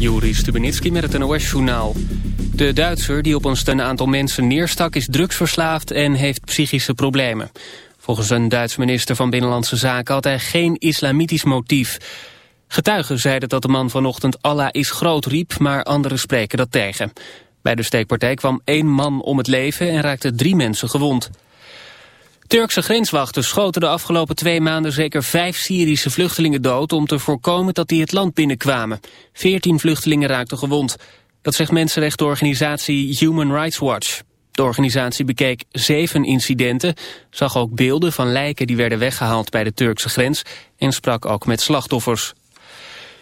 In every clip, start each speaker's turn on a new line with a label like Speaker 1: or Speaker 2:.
Speaker 1: Juri Stubenitski met het NOS-journaal. De Duitser die op een aantal mensen neerstak is drugsverslaafd en heeft psychische problemen. Volgens een Duits minister van Binnenlandse Zaken had hij geen islamitisch motief. Getuigen zeiden dat de man vanochtend Allah is groot riep, maar anderen spreken dat tegen. Bij de steekpartij kwam één man om het leven en raakte drie mensen gewond. Turkse grenswachten schoten de afgelopen twee maanden zeker vijf Syrische vluchtelingen dood om te voorkomen dat die het land binnenkwamen. Veertien vluchtelingen raakten gewond. Dat zegt mensenrechtenorganisatie Human Rights Watch. De organisatie bekeek zeven incidenten, zag ook beelden van lijken die werden weggehaald bij de Turkse grens en sprak ook met slachtoffers.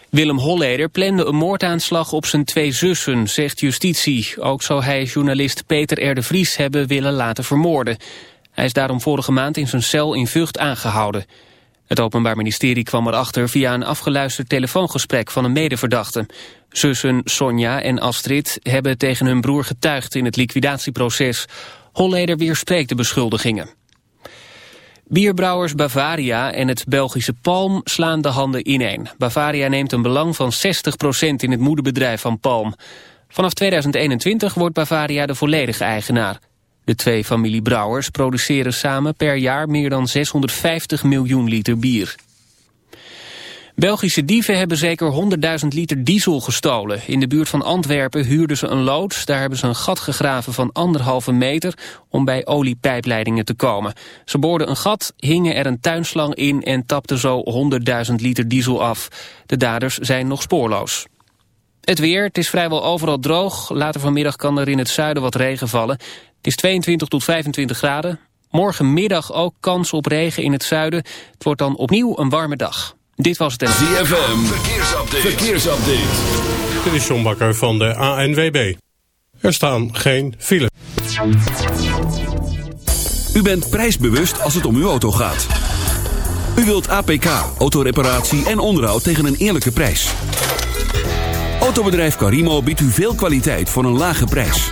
Speaker 1: Willem Holleder plande een moordaanslag op zijn twee zussen, zegt justitie. Ook zou hij journalist Peter R. Vries hebben willen laten vermoorden. Hij is daarom vorige maand in zijn cel in Vught aangehouden. Het Openbaar Ministerie kwam erachter via een afgeluisterd telefoongesprek van een medeverdachte. Zussen Sonja en Astrid hebben tegen hun broer getuigd in het liquidatieproces. Holleder weerspreekt de beschuldigingen. Bierbrouwers Bavaria en het Belgische Palm slaan de handen ineen. Bavaria neemt een belang van 60% in het moederbedrijf van Palm. Vanaf 2021 wordt Bavaria de volledige eigenaar. De twee familiebrouwers produceren samen per jaar meer dan 650 miljoen liter bier. Belgische dieven hebben zeker 100.000 liter diesel gestolen. In de buurt van Antwerpen huurden ze een loods. Daar hebben ze een gat gegraven van anderhalve meter om bij oliepijpleidingen te komen. Ze boorden een gat, hingen er een tuinslang in en tapten zo 100.000 liter diesel af. De daders zijn nog spoorloos. Het weer, het is vrijwel overal droog. Later vanmiddag kan er in het zuiden wat regen vallen. Het is 22 tot 25 graden. Morgenmiddag ook kans op regen in het zuiden. Het wordt dan opnieuw een warme dag. Dit was het...
Speaker 2: ZFM, verkeersupdate. verkeersupdate.
Speaker 3: Dit is John Bakker van de ANWB. Er staan geen files.
Speaker 2: U bent prijsbewust als het om uw auto gaat. U wilt APK, autoreparatie en onderhoud tegen een eerlijke prijs. Autobedrijf Carimo biedt u veel kwaliteit voor een lage prijs.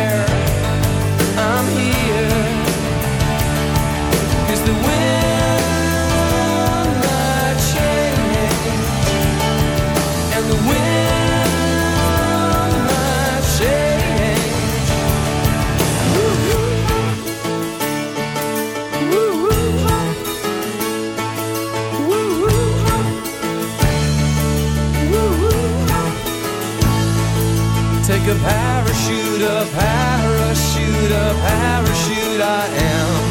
Speaker 4: a parachute, a parachute, a parachute I am.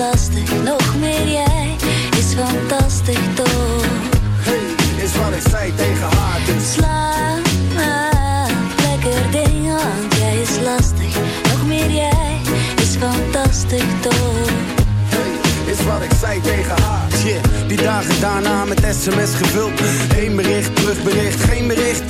Speaker 5: lastig. Nog meer jij is fantastisch toch?
Speaker 6: Hey, is wat ik zei tegen haar, dus. Slaap, lekker
Speaker 5: ding, want jij is lastig. Nog meer jij is fantastisch toch?
Speaker 6: Is wat ik zei tegen haar. Yeah, die dagen daarna met sms gevuld. Eén bericht, terugbericht, geen bericht.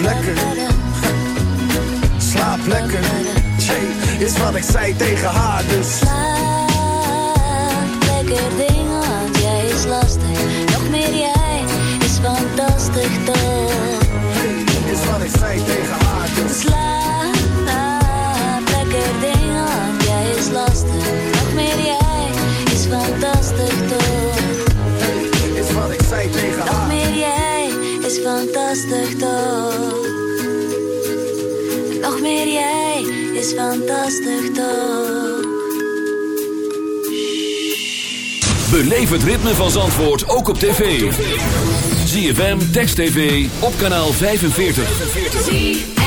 Speaker 6: Slaap lekker. Slaap lekker. Is wat ik zei tegen haar, dus.
Speaker 5: Slaap lekker ding, want jij is lastig. Nog meer jij is fantastisch toch.
Speaker 6: Is wat ik zei tegen haar, dus.
Speaker 5: Slaap lekker ding, want jij is lastig. Nog meer jij is fantastisch toch.
Speaker 6: Is wat ik zei tegen haar.
Speaker 5: Is fantastisch toch. Nog meer jij is fantastisch toch.
Speaker 7: Beleef het ritme van Zandvoort ook op tv. ZFM, Text TV, op kanaal 45.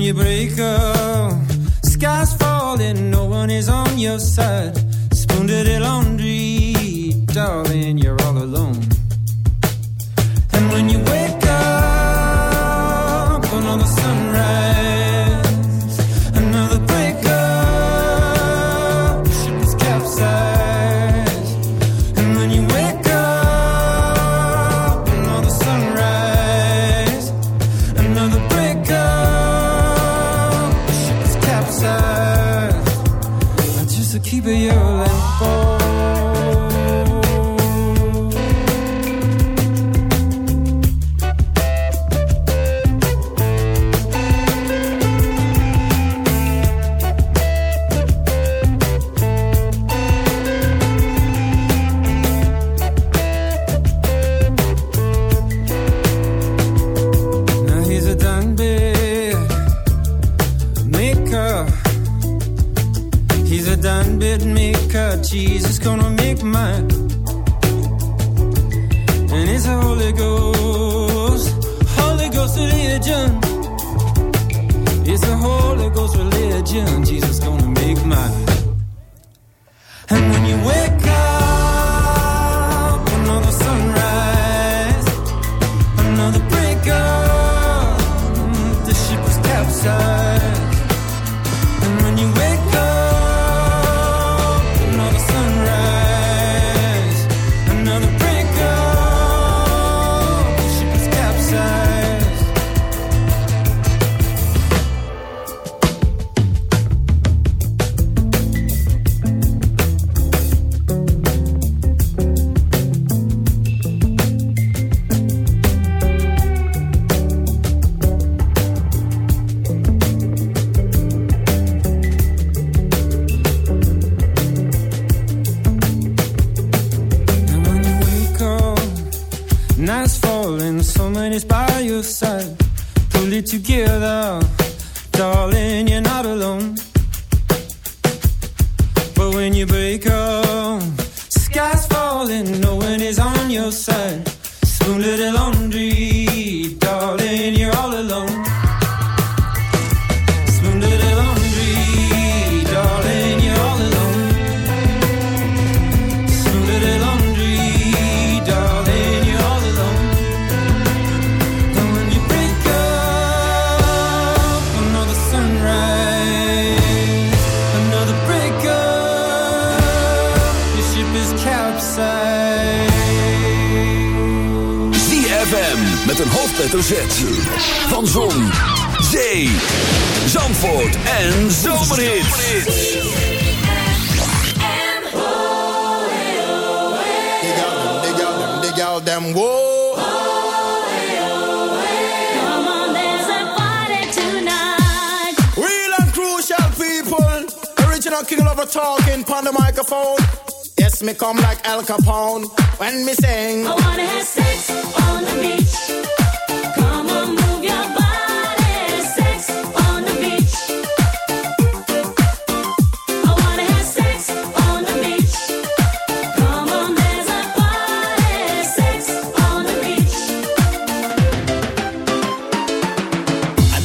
Speaker 8: when
Speaker 9: you break up. Sky's falling, no one is on your side. Spoon to the laundry, darling, you're all alone.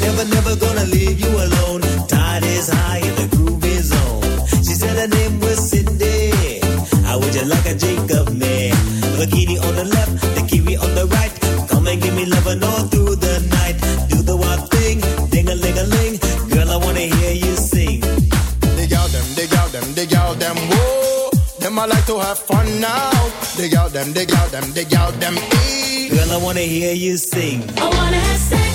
Speaker 10: Never, never gonna leave you alone. Tide is high and the groove is on. She said her name was Cindy. How would you like a Jacob man? Bikini on the left, the kiwi on the right. Come and give me love and all through the night. Do the wild thing, ding a ling a ling. Girl, I wanna hear you sing.
Speaker 11: Dig out them, dig out them, dig out them. Whoa, them I like to have fun now. Dig out them, dig out them, dig out them.
Speaker 10: Girl, I wanna hear you sing.
Speaker 5: I wanna have sex.